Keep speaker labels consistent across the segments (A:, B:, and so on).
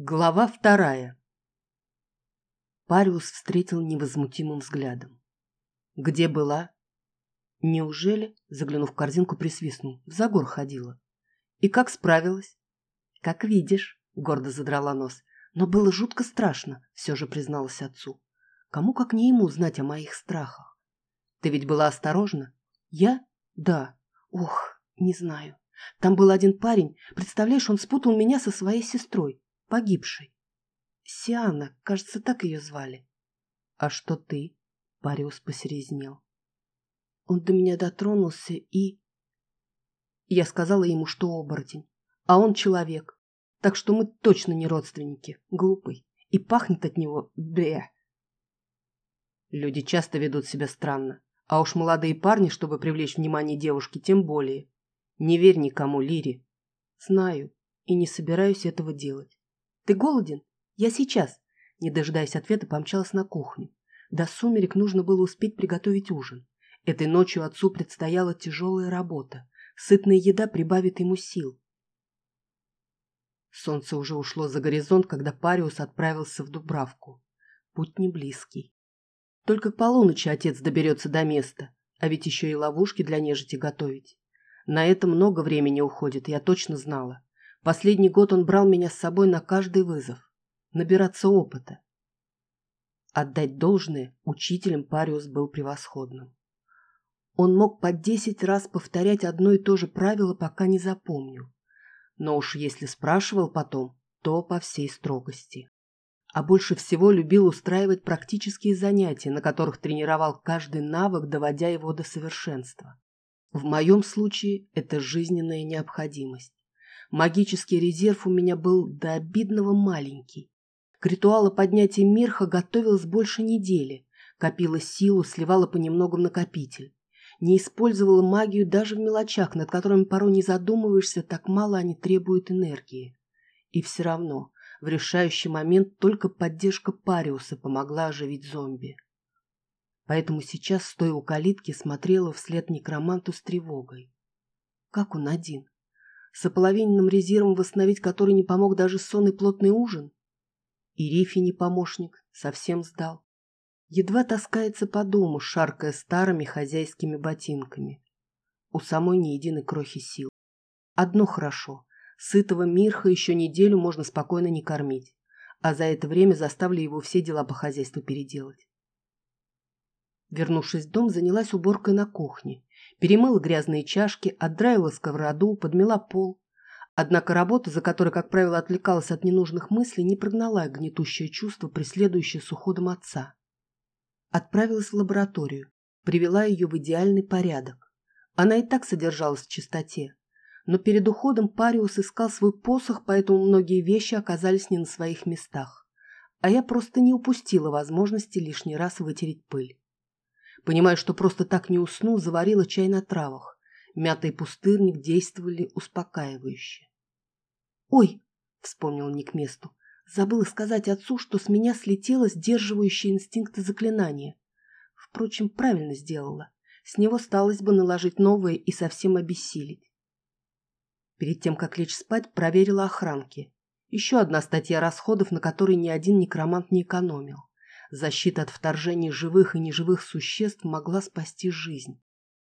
A: Глава вторая. Париус встретил невозмутимым взглядом. Где была? Неужели, заглянув в корзинку, присвистнул, в загор ходила? И как справилась? Как видишь, гордо задрала нос. Но было жутко страшно, все же призналась отцу. Кому как не ему знать о моих страхах? Ты ведь была осторожна? Я? Да. Ох, не знаю. Там был один парень, представляешь, он спутал меня со своей сестрой погибшей. Сиана, кажется, так ее звали. А что ты? Париус посерезнел. Он до меня дотронулся и... Я сказала ему, что оборотень, а он человек. Так что мы точно не родственники. Глупый. И пахнет от него... Бе. Люди часто ведут себя странно. А уж молодые парни, чтобы привлечь внимание девушки, тем более. Не верь никому, Лире. Знаю. И не собираюсь этого делать. «Ты голоден? Я сейчас!» Не дожидаясь ответа, помчалась на кухню. До сумерек нужно было успеть приготовить ужин. Этой ночью отцу предстояла тяжелая работа. Сытная еда прибавит ему сил. Солнце уже ушло за горизонт, когда Париус отправился в Дубравку. Путь не близкий. Только к полуночи отец доберется до места, а ведь еще и ловушки для нежити готовить. На это много времени уходит, я точно знала. Последний год он брал меня с собой на каждый вызов. Набираться опыта. Отдать должное, учителем Париус был превосходным. Он мог по десять раз повторять одно и то же правило, пока не запомнил. Но уж если спрашивал потом, то по всей строгости. А больше всего любил устраивать практические занятия, на которых тренировал каждый навык, доводя его до совершенства. В моем случае это жизненная необходимость. Магический резерв у меня был до обидного маленький. К ритуалу поднятия Мирха готовилась больше недели. Копила силу, сливала понемногу в накопитель. Не использовала магию даже в мелочах, над которыми порой не задумываешься, так мало они требуют энергии. И все равно, в решающий момент только поддержка Париуса помогла оживить зомби. Поэтому сейчас, стоя у калитки, смотрела вслед некроманту с тревогой. Как он один? С ополовиненным резервом, восстановить который не помог даже сонный плотный ужин. И Рифи не помощник, совсем сдал. Едва таскается по дому, шаркая старыми хозяйскими ботинками. У самой ни единой крохи сил. Одно хорошо. Сытого Мирха еще неделю можно спокойно не кормить, а за это время заставлю его все дела по хозяйству переделать. Вернувшись в дом, занялась уборкой на кухне. Перемыла грязные чашки, отдраила сковороду, подмела пол. Однако работа, за которой, как правило, отвлекалась от ненужных мыслей, не прогнала гнетущее чувство, преследующее с уходом отца. Отправилась в лабораторию, привела ее в идеальный порядок. Она и так содержалась в чистоте. Но перед уходом Париус искал свой посох, поэтому многие вещи оказались не на своих местах. А я просто не упустила возможности лишний раз вытереть пыль. Понимая, что просто так не усну, заварила чай на травах. Мята и пустырник действовали успокаивающе. «Ой!» — вспомнил не к месту. Забыла сказать отцу, что с меня слетело сдерживающее инстинкты заклинания. Впрочем, правильно сделала. С него сталось бы наложить новое и совсем обессилить. Перед тем, как лечь спать, проверила охранки. Еще одна статья расходов, на которой ни один некромант не экономил. Защита от вторжений живых и неживых существ могла спасти жизнь.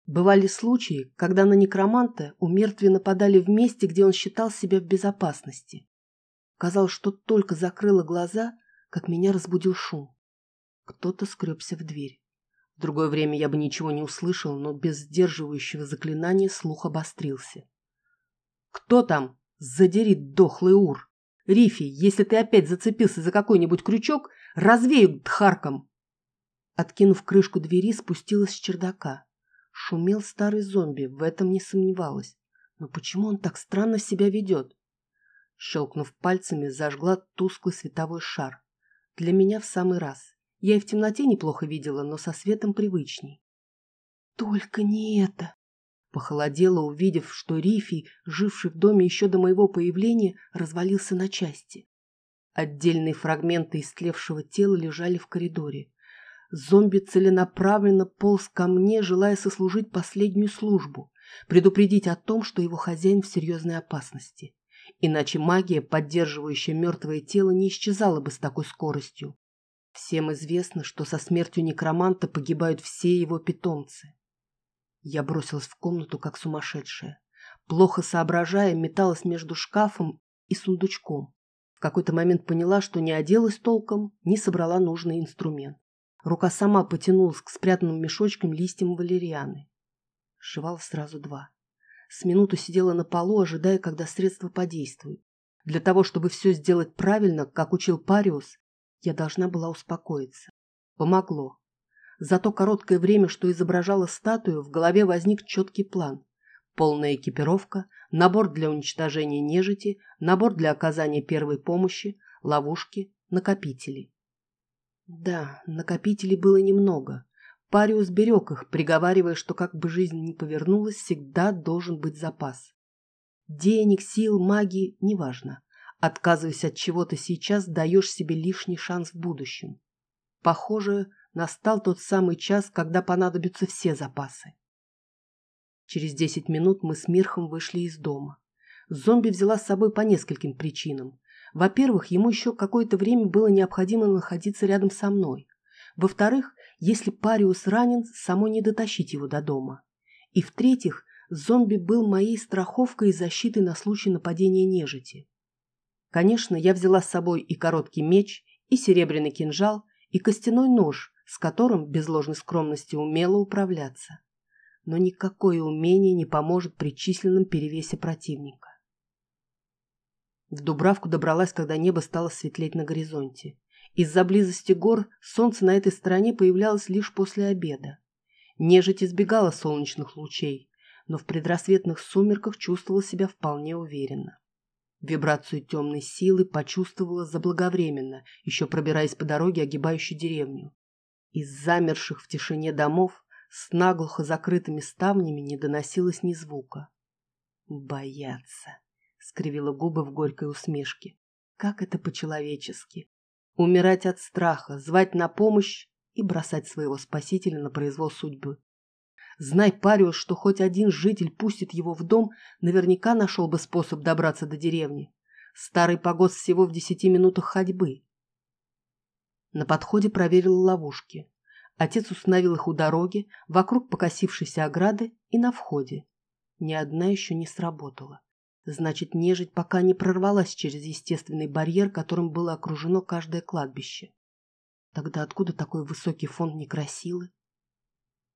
A: Бывали случаи, когда на некроманта у мертвия нападали в месте, где он считал себя в безопасности. Казалось, что только закрыла глаза, как меня разбудил шум. Кто-то скребся в дверь. В другое время я бы ничего не услышал, но без сдерживающего заклинания слух обострился. «Кто там? Задери дохлый ур! Рифи, если ты опять зацепился за какой-нибудь крючок, Развею дхарком!» Откинув крышку двери, спустилась с чердака. Шумел старый зомби, в этом не сомневалась. Но почему он так странно себя ведет? Щелкнув пальцами, зажгла тусклый световой шар. Для меня в самый раз. Я и в темноте неплохо видела, но со светом привычней. «Только не это!» Похолодела, увидев, что Рифий, живший в доме еще до моего появления, развалился на части. Отдельные фрагменты истлевшего тела лежали в коридоре. Зомби целенаправленно полз ко мне, желая сослужить последнюю службу, предупредить о том, что его хозяин в серьезной опасности. иначе магия, поддерживающая мертвое тело, не исчезала бы с такой скоростью. Всем известно, что со смертью некроманта погибают все его питомцы. Я бросилась в комнату, как сумасшедшая. Плохо соображая, металась между шкафом и сундучком. Какой-то момент поняла, что не оделась толком, не собрала нужный инструмент. Рука сама потянулась к спрятанным мешочкам листьям валерианы. Сшивала сразу два. С минуту сидела на полу, ожидая, когда средства подействуют. Для того, чтобы все сделать правильно, как учил Париус, я должна была успокоиться. Помогло. За то короткое время, что изображала статую, в голове возник четкий план. Полная экипировка, набор для уничтожения нежити, набор для оказания первой помощи, ловушки, накопители. Да, накопителей было немного. Париус берег их, приговаривая, что как бы жизнь ни повернулась, всегда должен быть запас. Денег, сил, магии – неважно. Отказываясь от чего-то сейчас, даешь себе лишний шанс в будущем. Похоже, настал тот самый час, когда понадобятся все запасы. Через десять минут мы с Мирхом вышли из дома. Зомби взяла с собой по нескольким причинам. Во-первых, ему еще какое-то время было необходимо находиться рядом со мной. Во-вторых, если Париус ранен, самой не дотащить его до дома. И в-третьих, зомби был моей страховкой и защитой на случай нападения нежити. Конечно, я взяла с собой и короткий меч, и серебряный кинжал, и костяной нож, с которым без ложной скромности умело управляться. Но никакое умение не поможет при численном перевесе противника. В Дубравку добралась, когда небо стало светлеть на горизонте. Из-за близости гор солнце на этой стороне появлялось лишь после обеда. Нежить избегала солнечных лучей, но в предрассветных сумерках чувствовала себя вполне уверенно. Вибрацию темной силы почувствовала заблаговременно, еще пробираясь по дороге, огибающей деревню. Из замерших в тишине домов с наглухо закрытыми ставнями не доносилось ни звука. Бояться скривила губы в горькой усмешке. Как это по-человечески? Умирать от страха, звать на помощь и бросать своего спасителя на произвол судьбы. Знай Париус, что хоть один житель пустит его в дом, наверняка нашел бы способ добраться до деревни. Старый погост всего в десяти минутах ходьбы. На подходе проверил ловушки. Отец установил их у дороги, вокруг покосившейся ограды и на входе. Ни одна еще не сработала. Значит, нежить пока не прорвалась через естественный барьер, которым было окружено каждое кладбище. Тогда откуда такой высокий фонд некрасилы?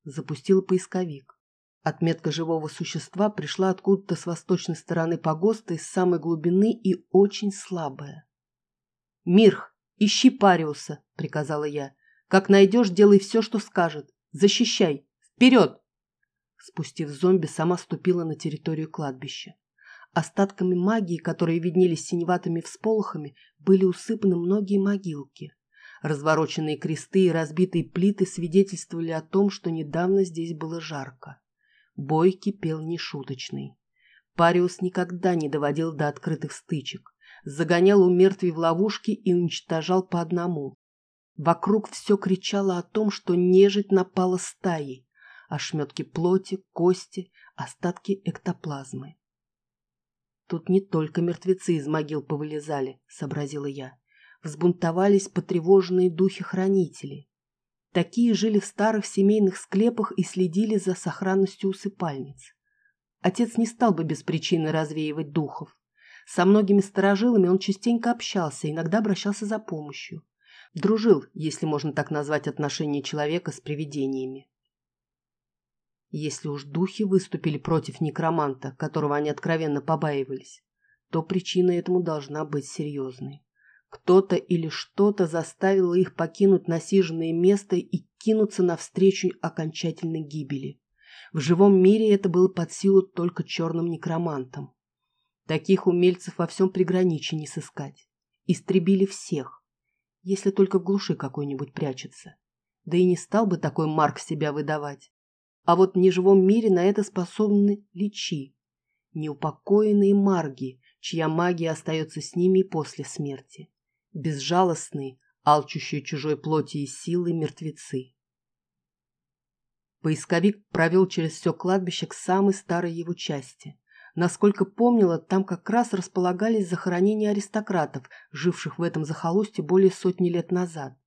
A: Запустила поисковик. Отметка живого существа пришла откуда-то с восточной стороны погоста из самой глубины и очень слабая. «Мирх, ищи Париуса!» — приказала я. «Как найдешь, делай все, что скажет. Защищай! Вперед!» Спустив зомби, сама ступила на территорию кладбища. Остатками магии, которые виднелись синеватыми всполохами, были усыпаны многие могилки. Развороченные кресты и разбитые плиты свидетельствовали о том, что недавно здесь было жарко. Бой кипел нешуточный. Париус никогда не доводил до открытых стычек. Загонял у мертвей в ловушки и уничтожал по одному. Вокруг все кричало о том, что нежить напала стаей. Ошметки плоти, кости, остатки эктоплазмы. Тут не только мертвецы из могил повылезали, сообразила я. Взбунтовались потревоженные духи-хранители. Такие жили в старых семейных склепах и следили за сохранностью усыпальниц. Отец не стал бы без причины развеивать духов. Со многими сторожилами он частенько общался, иногда обращался за помощью. Дружил, если можно так назвать отношения человека с привидениями. Если уж духи выступили против некроманта, которого они откровенно побаивались, то причина этому должна быть серьезной. Кто-то или что-то заставило их покинуть насиженное место и кинуться навстречу окончательной гибели. В живом мире это было под силу только черным некромантам. Таких умельцев во всем приграничье не сыскать. Истребили всех, если только в глуши какой-нибудь прячется. Да и не стал бы такой Марк себя выдавать. А вот в неживом мире на это способны личи, неупокоенные марги, чья магия остается с ними после смерти, безжалостные, алчущие чужой плоти и силы мертвецы. Поисковик провел через все кладбище к самой старой его части. Насколько помнила, там как раз располагались захоронения аристократов, живших в этом захолустье более сотни лет назад.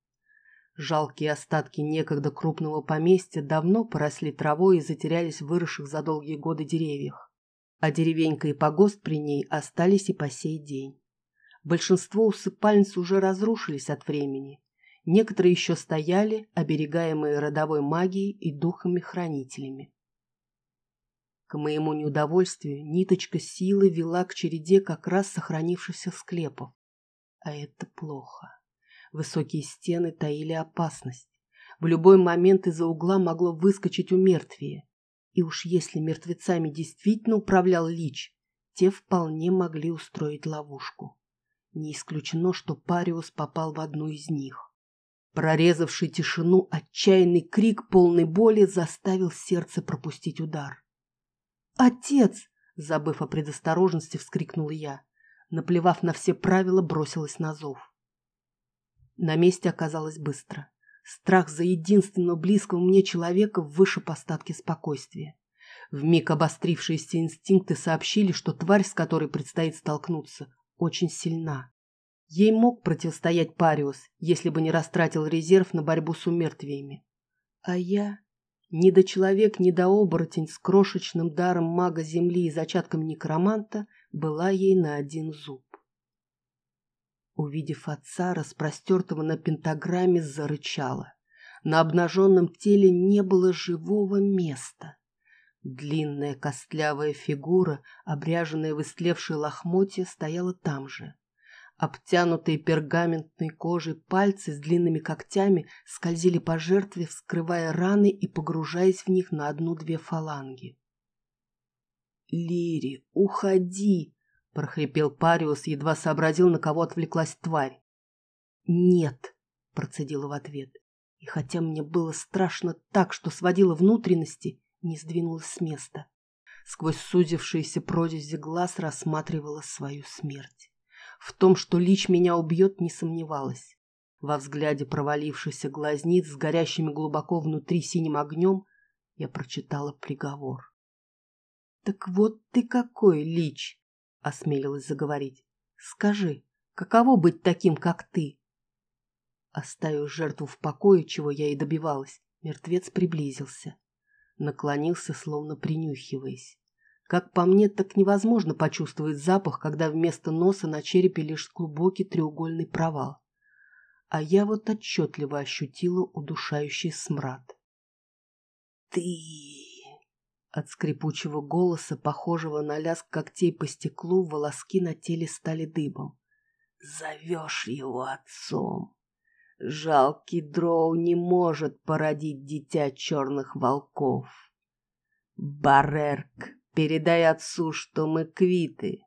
A: Жалкие остатки некогда крупного поместья давно поросли травой и затерялись в выросших за долгие годы деревьях. А деревенька и погост при ней остались и по сей день. Большинство усыпальниц уже разрушились от времени. Некоторые еще стояли, оберегаемые родовой магией и духами-хранителями. К моему неудовольствию ниточка силы вела к череде как раз сохранившихся склепов. А это плохо. Высокие стены таили опасность. В любой момент из-за угла могло выскочить умертвие. И уж если мертвецами действительно управлял Лич, те вполне могли устроить ловушку. Не исключено, что Париус попал в одну из них. Прорезавший тишину отчаянный крик полной боли заставил сердце пропустить удар. «Отец!» — забыв о предосторожности, вскрикнула я. Наплевав на все правила, бросилась на зов. На месте оказалось быстро. Страх за единственного близкого мне человека вышиб остатки спокойствия. Вмиг обострившиеся инстинкты сообщили, что тварь, с которой предстоит столкнуться, очень сильна. Ей мог противостоять Париус, если бы не растратил резерв на борьбу с умертвиями. А я... Ни до человек, ни до оборотень с крошечным даром мага земли и зачатком некроманта была ей на один зуб. Увидев отца, распростертого на пентаграмме, зарычала. На обнаженном теле не было живого места. Длинная костлявая фигура, обряженная в истлевшие лохмотья, стояла там же. Обтянутые пергаментной кожей пальцы с длинными когтями скользили по жертве, вскрывая раны и погружаясь в них на одну-две фаланги. «Лири, уходи!» — прохрипел Париус, едва сообразил, на кого отвлеклась тварь. «Нет!» — процедила в ответ. И хотя мне было страшно так, что сводило внутренности, не сдвинулась с места. Сквозь сузившиеся прорези глаз рассматривала свою смерть. В том, что Лич меня убьет, не сомневалась. Во взгляде провалившихся глазниц с горящими глубоко внутри синим огнем я прочитала приговор. «Так вот ты какой, Лич!» — осмелилась заговорить. «Скажи, каково быть таким, как ты?» Оставив жертву в покое, чего я и добивалась, мертвец приблизился наклонился, словно принюхиваясь. Как по мне, так невозможно почувствовать запах, когда вместо носа на черепе лишь глубокий треугольный провал. А я вот отчетливо ощутила удушающий смрад. «Ты...» От скрипучего голоса, похожего на лязг когтей по стеклу, волоски на теле стали дыбом. «Зовешь его отцом!» Жалкий дроу не может породить дитя черных волков. Барерк, передай отцу, что мы квиты.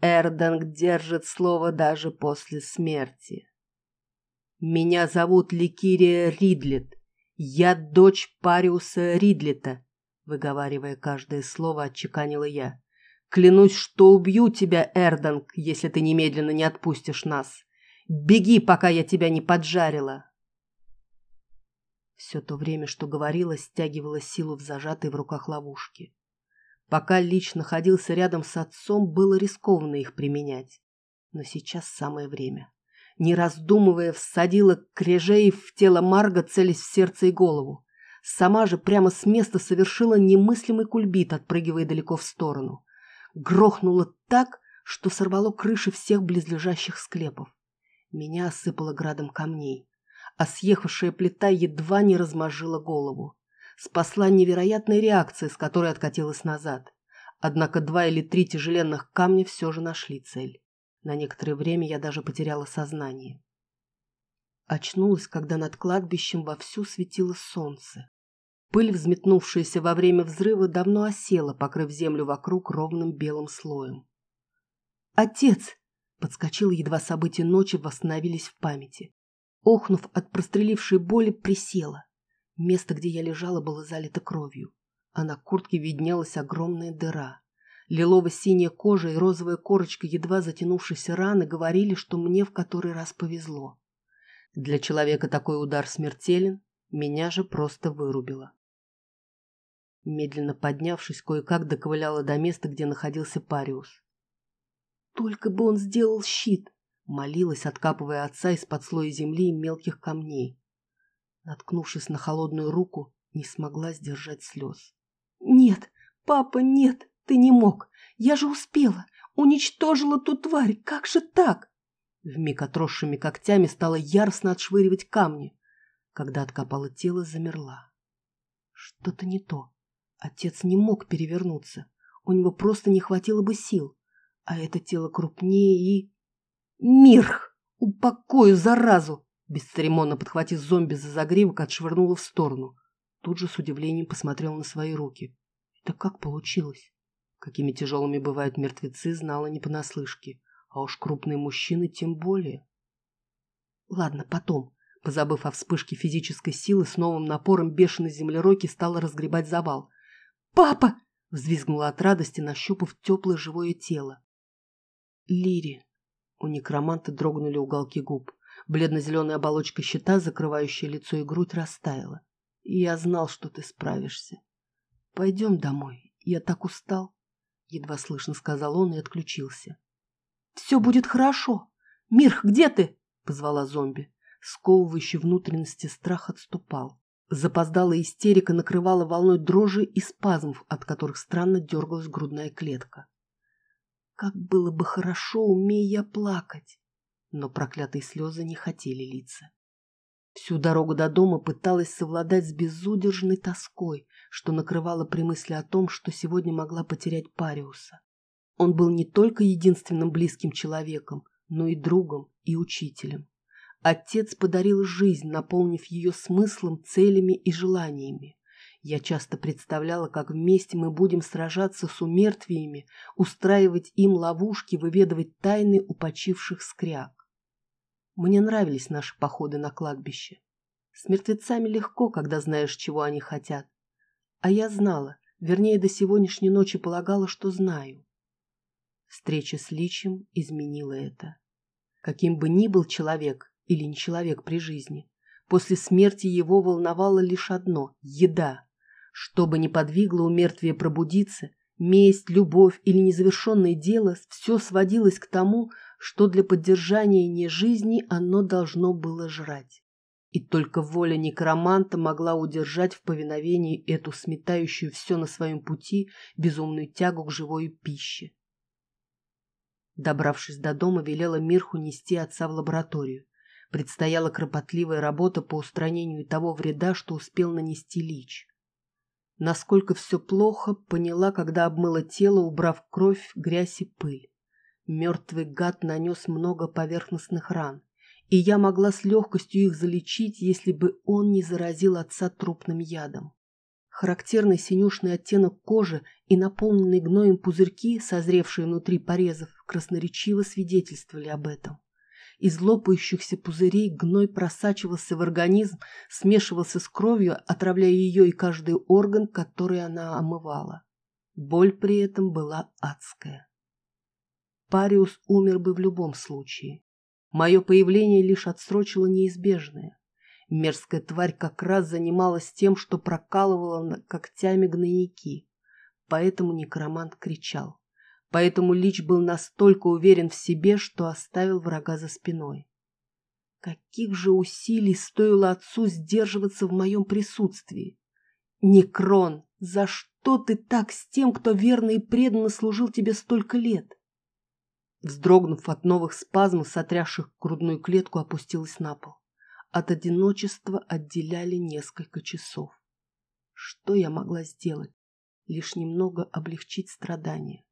A: Эрданг держит слово даже после смерти. Меня зовут Ликирия Ридлет. Я дочь Париуса Ридлета, выговаривая каждое слово, отчеканила я. Клянусь, что убью тебя, Эрданг, если ты немедленно не отпустишь нас. Беги, пока я тебя не поджарила!» Все то время, что говорила, стягивала силу в зажатой в руках ловушки. Пока Лич находился рядом с отцом, было рискованно их применять. Но сейчас самое время. Не раздумывая, всадила крежей в тело Марга, целясь в сердце и голову. Сама же прямо с места совершила немыслимый кульбит, отпрыгивая далеко в сторону. Грохнула так, что сорвало крыши всех близлежащих склепов. Меня осыпало градом камней, а съехавшая плита едва не размозжила голову. Спасла невероятная реакция, с которой откатилась назад. Однако два или три тяжеленных камня все же нашли цель. На некоторое время я даже потеряла сознание. Очнулась, когда над кладбищем вовсю светило солнце. Пыль, взметнувшаяся во время взрыва, давно осела, покрыв землю вокруг ровным белым слоем. «Отец!» Подскочила, едва события ночи восстановились в памяти. Охнув от прострелившей боли, присела. Место, где я лежала, было залито кровью, а на куртке виднелась огромная дыра. Лилово-синяя кожа и розовая корочка едва затянувшейся раны говорили, что мне в который раз повезло. Для человека такой удар смертелен, меня же просто вырубило. Медленно поднявшись, кое-как доковыляла до места, где находился Париус. Только бы он сделал щит, молилась, откапывая отца из-под слоя земли и мелких камней. Наткнувшись на холодную руку, не смогла сдержать слез. «Нет, папа, нет, ты не мог. Я же успела. Уничтожила ту тварь. Как же так?» Вмиг отросшими когтями стала яростно отшвыривать камни. Когда откопала тело, замерла. Что-то не то. Отец не мог перевернуться. У него просто не хватило бы сил. А это тело крупнее и... Мирх! Упокою, заразу! Бесцеремонно подхватив зомби за загривок, отшвырнула в сторону. Тут же с удивлением посмотрел на свои руки. Это как получилось? Какими тяжелыми бывают мертвецы, знала не понаслышке. А уж крупные мужчины тем более. Ладно, потом. Позабыв о вспышке физической силы, с новым напором бешеной землероки стала разгребать завал. «Папа!» — взвизгнула от радости, нащупав теплое живое тело. «Лири!» У некроманта дрогнули уголки губ. Бледно-зеленая оболочка щита, закрывающая лицо и грудь, растаяла. Я знал, что ты справишься. Пойдем домой. Я так устал. Едва слышно сказал он и отключился. Все будет хорошо. Мирх, где ты? Позвала зомби. Сковывающий внутренности страх отступал. Запоздалая истерика накрывала волной дрожи и спазмов, от которых странно дергалась грудная клетка. Как было бы хорошо, умея плакать. Но проклятые слезы не хотели литься. Всю дорогу до дома пыталась совладать с безудержной тоской, что накрывало при мысли о том, что сегодня могла потерять Париуса. Он был не только единственным близким человеком, но и другом и учителем. Отец подарил жизнь, наполнив ее смыслом, целями и желаниями. Я часто представляла, как вместе мы будем сражаться с умертвиями, устраивать им ловушки, выведывать тайны у почивших скряг. Мне нравились наши походы на кладбище. С мертвецами легко, когда знаешь, чего они хотят. А я знала, вернее, до сегодняшней ночи полагала, что знаю. Встреча с Личем изменила это. Каким бы ни был человек или не человек при жизни, после смерти его волновало лишь одно — еда. Что бы ни подвигло у мертвия пробудиться, месть, любовь или незавершенное дело, все сводилось к тому, что для поддержания не жизни оно должно было жрать. И только воля некроманта могла удержать в повиновении эту сметающую все на своем пути безумную тягу к живой пище. Добравшись до дома, велела Мирху нести отца в лабораторию. Предстояла кропотливая работа по устранению того вреда, что успел нанести Лич. Насколько все плохо, поняла, когда обмыла тело, убрав кровь, грязь и пыль. Мертвый гад нанес много поверхностных ран, и я могла с легкостью их залечить, если бы он не заразил отца трупным ядом. Характерный синюшный оттенок кожи и наполненные гноем пузырьки, созревшие внутри порезов, красноречиво свидетельствовали об этом. Из лопающихся пузырей гной просачивался в организм, смешивался с кровью, отравляя ее и каждый орган, который она омывала. Боль при этом была адская. Париус умер бы в любом случае. Мое появление лишь отсрочило неизбежное. Мерзкая тварь как раз занималась тем, что прокалывала когтями гнойники. Поэтому некромант кричал. Поэтому Лич был настолько уверен в себе, что оставил врага за спиной. Каких же усилий стоило отцу сдерживаться в моем присутствии? Некрон, за что ты так с тем, кто верно и преданно служил тебе столько лет? Вздрогнув от новых спазмов, сотрясших грудную клетку, опустилась на пол. От одиночества отделяли несколько часов. Что я могла сделать? Лишь немного облегчить страдания.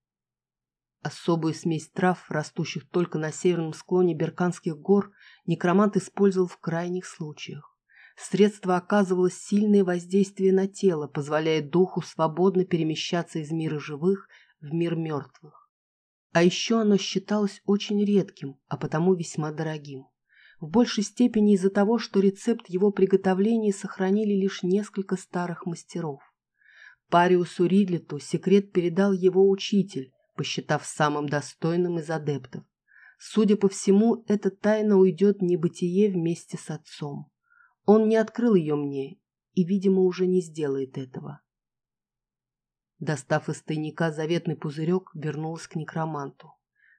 A: Особую смесь трав, растущих только на северном склоне Берканских гор, некромант использовал в крайних случаях. Средство оказывало сильное воздействие на тело, позволяя духу свободно перемещаться из мира живых в мир мертвых. А еще оно считалось очень редким, а потому весьма дорогим. В большей степени из-за того, что рецепт его приготовления сохранили лишь несколько старых мастеров. Париусу Ридлету секрет передал его учитель, посчитав самым достойным из адептов. Судя по всему, эта тайна уйдет в небытие вместе с отцом. Он не открыл ее мне и, видимо, уже не сделает этого. Достав из тайника заветный пузырек, вернулась к некроманту.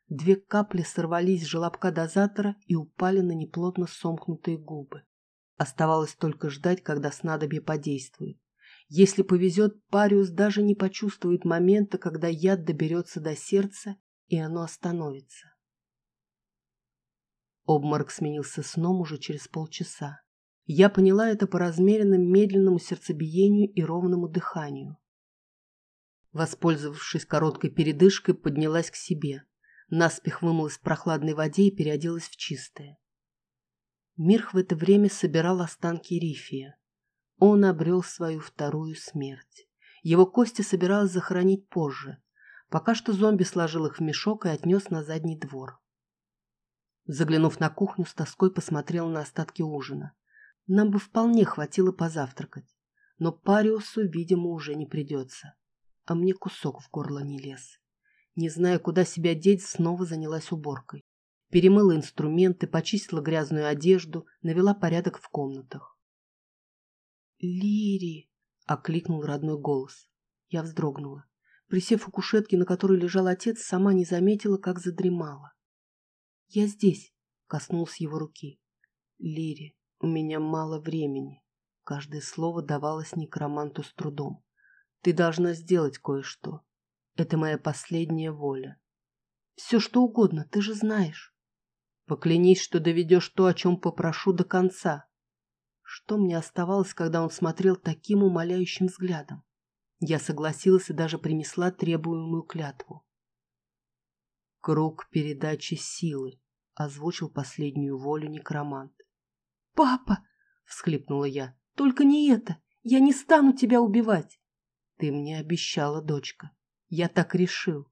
A: Две капли сорвались с желобка дозатора и упали на неплотно сомкнутые губы. Оставалось только ждать, когда снадобье подействует. Если повезет, Париус даже не почувствует момента, когда яд доберется до сердца, и оно остановится. Обморок сменился сном уже через полчаса. Я поняла это по размеренному медленному сердцебиению и ровному дыханию. Воспользовавшись короткой передышкой, поднялась к себе. Наспех вымылась в прохладной воде и переоделась в чистое. Мирх в это время собирал останки Рифия. Он обрел свою вторую смерть. Его кости собиралась захоронить позже. Пока что зомби сложил их в мешок и отнес на задний двор. Заглянув на кухню, с тоской посмотрел на остатки ужина. Нам бы вполне хватило позавтракать. Но Париусу, видимо, уже не придется а мне кусок в горло не лез. Не зная, куда себя деть, снова занялась уборкой. Перемыла инструменты, почистила грязную одежду, навела порядок в комнатах. «Лири!» — окликнул родной голос. Я вздрогнула. Присев у кушетки, на которой лежал отец, сама не заметила, как задремала. «Я здесь!» — коснулась его руки. «Лири, у меня мало времени». Каждое слово давалось некроманту с трудом. Ты должна сделать кое-что. Это моя последняя воля. Все что угодно, ты же знаешь. Поклянись, что доведешь то, о чем попрошу, до конца. Что мне оставалось, когда он смотрел таким умоляющим взглядом? Я согласилась и даже принесла требуемую клятву. Круг передачи силы, озвучил последнюю волю некромант. «Папа!» — всхлипнула я. «Только не это! Я не стану тебя убивать!» Ты мне обещала, дочка. Я так решил.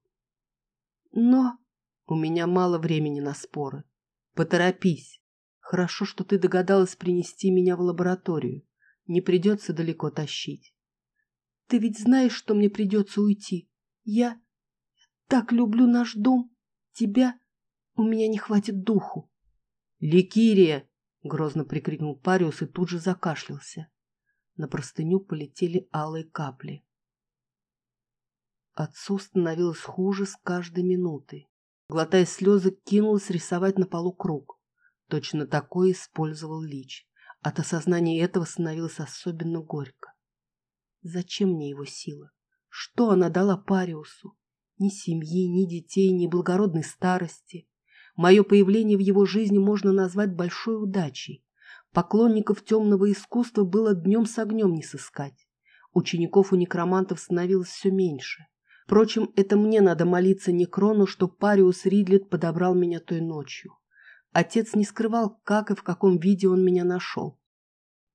A: Но у меня мало времени на споры. Поторопись. Хорошо, что ты догадалась принести меня в лабораторию. Не придется далеко тащить. Ты ведь знаешь, что мне придется уйти. Я так люблю наш дом. Тебя у меня не хватит духу. Ликирия! Грозно прикрикнул Париус и тут же закашлялся. На простыню полетели алые капли. Отцу становилось хуже с каждой минутой. Глотая слезы, кинулась рисовать на полу круг. Точно такой использовал Лич. От осознания этого становилось особенно горько. Зачем мне его сила? Что она дала Париусу? Ни семьи, ни детей, ни благородной старости. Мое появление в его жизни можно назвать большой удачей. Поклонников темного искусства было днем с огнем не сыскать. Учеников у некромантов становилось все меньше. Впрочем, это мне надо молиться Некрону, что Париус Ридлет подобрал меня той ночью. Отец не скрывал, как и в каком виде он меня нашел.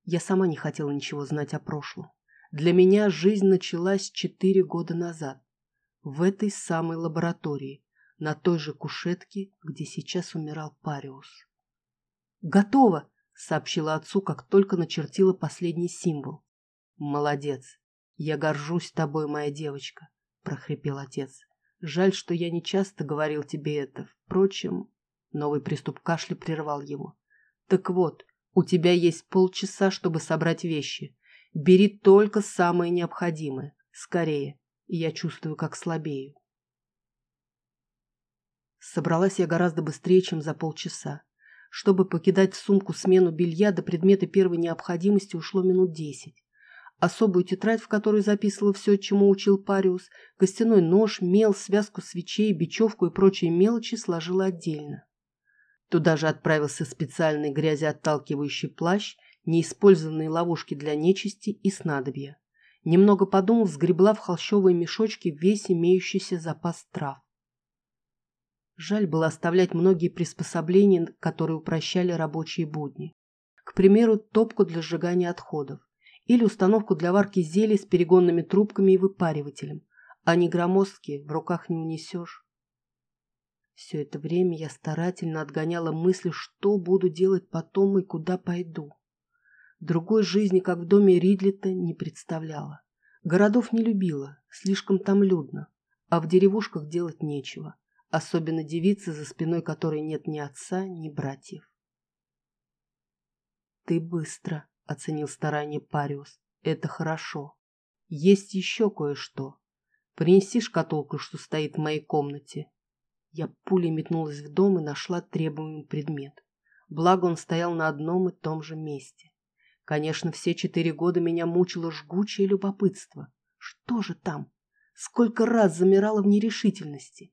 A: Я сама не хотела ничего знать о прошлом. Для меня жизнь началась четыре года назад. В этой самой лаборатории, на той же кушетке, где сейчас умирал Париус. «Готово!» — сообщила отцу, как только начертила последний символ. «Молодец! Я горжусь тобой, моя девочка прохрипел отец. Жаль, что я не часто говорил тебе это. Впрочем, новый приступ кашля прервал его. Так вот, у тебя есть полчаса, чтобы собрать вещи. Бери только самое необходимое. Скорее. Я чувствую, как слабею. Собралась я гораздо быстрее, чем за полчаса. Чтобы покидать в сумку смену белья до предмета первой необходимости ушло минут десять. Особую тетрадь, в которой записывала все, чему учил Париус, костяной нож, мел, связку свечей, бечевку и прочие мелочи сложила отдельно. Туда же отправился специальный грязеотталкивающий плащ, неиспользованные ловушки для нечисти и снадобья. Немного подумав, сгребла в холщовые мешочки весь имеющийся запас трав. Жаль было оставлять многие приспособления, которые упрощали рабочие будни. К примеру, топку для сжигания отходов или установку для варки зелий с перегонными трубками и выпаривателем. а не громоздкие в руках не унесешь. Все это время я старательно отгоняла мысли, что буду делать потом и куда пойду. Другой жизни, как в доме Ридлета, не представляла. Городов не любила, слишком там людно, а в деревушках делать нечего, особенно девицы, за спиной которой нет ни отца, ни братьев. «Ты быстро», оценил старание Париус. Это хорошо. Есть еще кое-что. Принеси шкатулку, что стоит в моей комнате. Я пулей метнулась в дом и нашла требуемый предмет. Благо он стоял на одном и том же месте. Конечно, все четыре года меня мучило жгучее любопытство. Что же там? Сколько раз замирала в нерешительности.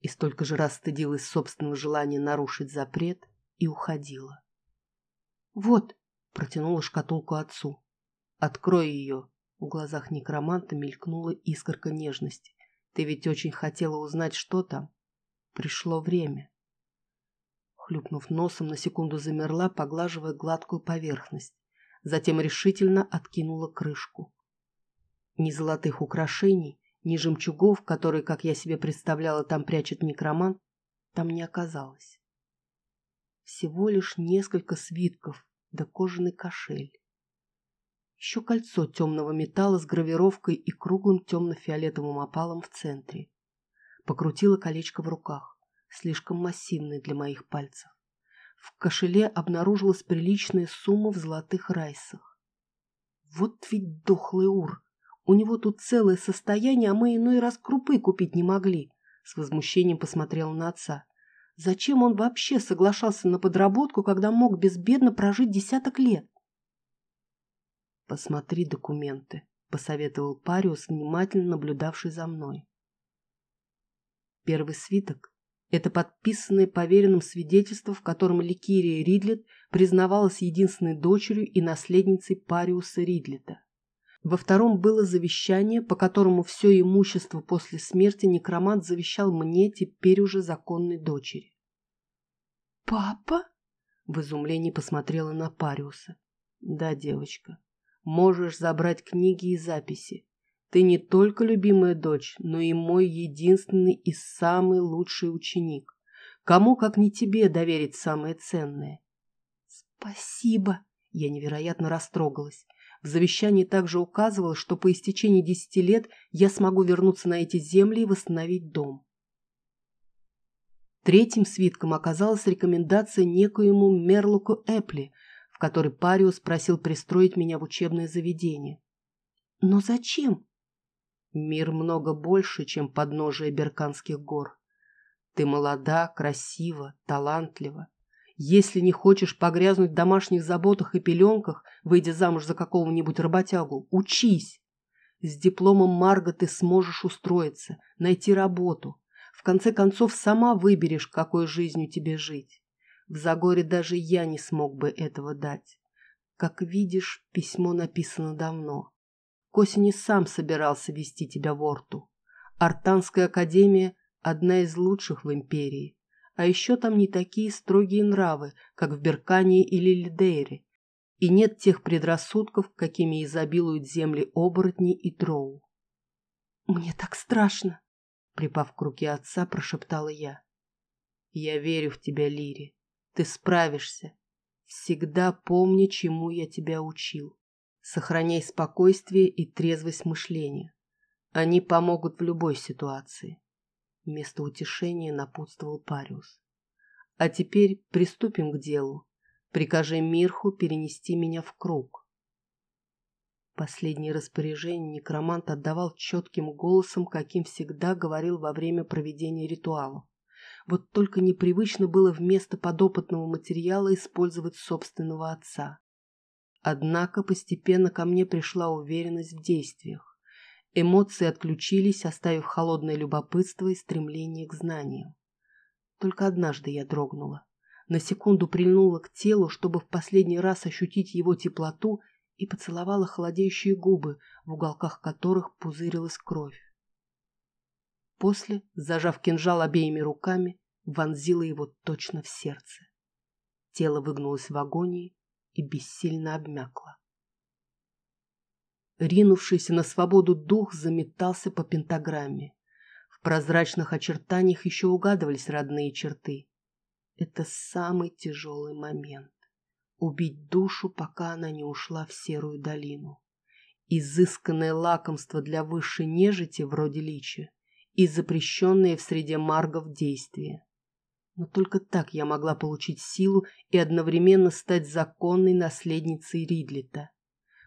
A: И столько же раз стыдилась собственного желания нарушить запрет и уходила. «Вот», — протянула шкатулку отцу. «Открой ее». В глазах некроманта мелькнула искорка нежности. «Ты ведь очень хотела узнать, что там. Пришло время». Хлюпнув носом, на секунду замерла, поглаживая гладкую поверхность. Затем решительно откинула крышку. Ни золотых украшений, ни жемчугов, которые, как я себе представляла, там прячет некромант, там не оказалось. Всего лишь несколько свитков да кожаный кошель. Еще кольцо темного металла с гравировкой и круглым темно-фиолетовым опалом в центре. Покрутила колечко в руках, слишком массивное для моих пальцев. В кошеле обнаружилась приличная сумма в золотых райсах. Вот ведь дохлый ур! У него тут целое состояние, а мы иной раз крупы купить не могли. С возмущением посмотрела на отца. Зачем он вообще соглашался на подработку, когда мог безбедно прожить десяток лет? «Посмотри документы», — посоветовал Париус, внимательно наблюдавший за мной. Первый свиток — это подписанное поверенным свидетельство, в котором Ликирия Ридлет признавалась единственной дочерью и наследницей Париуса Ридлета. Во втором было завещание, по которому все имущество после смерти некромант завещал мне, теперь уже законной дочери. «Папа?» — в изумлении посмотрела на Париуса. «Да, девочка, можешь забрать книги и записи. Ты не только любимая дочь, но и мой единственный и самый лучший ученик. Кому, как не тебе, доверить самое ценное?» «Спасибо!» — я невероятно растрогалась. В завещании также указывалось, что по истечении десяти лет я смогу вернуться на эти земли и восстановить дом. Третьим свитком оказалась рекомендация некоему Мерлуку Эпли, в которой Париус просил пристроить меня в учебное заведение. Но зачем? Мир много больше, чем подножие Берканских гор. Ты молода, красива, талантлива. Если не хочешь погрязнуть в домашних заботах и пеленках, выйдя замуж за какого-нибудь работягу, учись. С дипломом Марга ты сможешь устроиться, найти работу. В конце концов, сама выберешь, какой жизнью тебе жить. В Загоре даже я не смог бы этого дать. Как видишь, письмо написано давно. К осени сам собирался вести тебя в Орту. Артанская академия – одна из лучших в империи. А еще там не такие строгие нравы, как в Беркании или Лидейре, и нет тех предрассудков, какими изобилуют земли оборотней и дроу. «Мне так страшно!» — припав к руке отца, прошептала я. «Я верю в тебя, Лири. Ты справишься. Всегда помни, чему я тебя учил. Сохраняй спокойствие и трезвость мышления. Они помогут в любой ситуации. Вместо утешения напутствовал Париус. А теперь приступим к делу. Прикажи Мирху перенести меня в круг. Последнее распоряжение некромант отдавал четким голосом, каким всегда говорил во время проведения ритуалов. Вот только непривычно было вместо подопытного материала использовать собственного отца. Однако постепенно ко мне пришла уверенность в действиях. Эмоции отключились, оставив холодное любопытство и стремление к знаниям. Только однажды я дрогнула. На секунду прильнула к телу, чтобы в последний раз ощутить его теплоту, и поцеловала холодеющие губы, в уголках которых пузырилась кровь. После, зажав кинжал обеими руками, вонзила его точно в сердце. Тело выгнулось в агонии и бессильно обмякло. Ринувшийся на свободу дух заметался по пентаграмме. В прозрачных очертаниях еще угадывались родные черты. Это самый тяжелый момент. Убить душу, пока она не ушла в серую долину. Изысканное лакомство для высшей нежити, вроде личи, и запрещенное в среде маргов действие. Но только так я могла получить силу и одновременно стать законной наследницей Ридлита.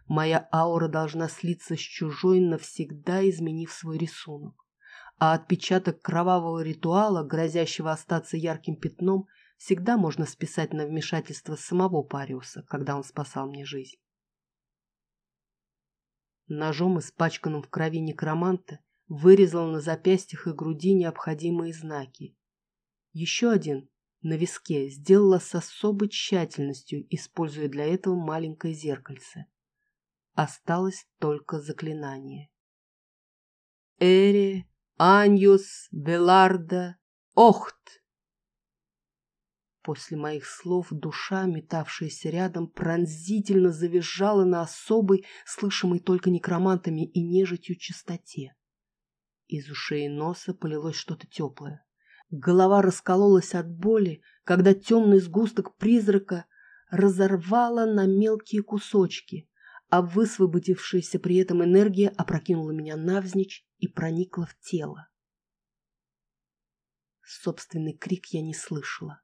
A: Моя аура должна слиться с чужой, навсегда изменив свой рисунок. А отпечаток кровавого ритуала, грозящего остаться ярким пятном, всегда можно списать на вмешательство самого Париуса, когда он спасал мне жизнь. Ножом, испачканным в крови некроманта, вырезал на запястьях и груди необходимые знаки. Еще один на виске сделала с особой тщательностью, используя для этого маленькое зеркальце. Осталось только заклинание. Эри, Аньюс, Беларда, Охт! После моих слов душа, метавшаяся рядом, пронзительно завизжала на особой, слышимой только некромантами и нежитью частоте. Из ушей и носа полилось что-то теплое. Голова раскололась от боли, когда темный сгусток призрака разорвала на мелкие кусочки, а высвободившаяся при этом энергия опрокинула меня навзничь и проникла в тело. Собственный крик я не слышала.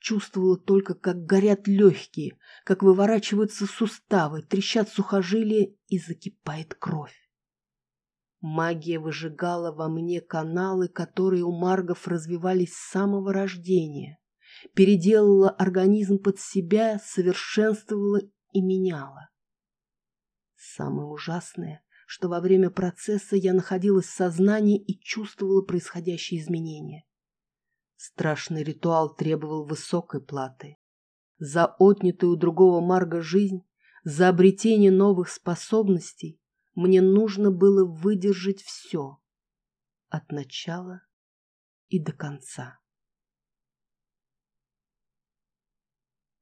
A: Чувствовала только, как горят легкие, как выворачиваются суставы, трещат сухожилия и закипает кровь. Магия выжигала во мне каналы, которые у маргов развивались с самого рождения, переделала организм под себя, совершенствовала и меняла. Самое ужасное, что во время процесса я находилась в сознании и чувствовала происходящие изменения. Страшный ритуал требовал высокой платы. За отнятую у другого марга жизнь, за обретение новых способностей мне нужно было выдержать все от начала и до конца.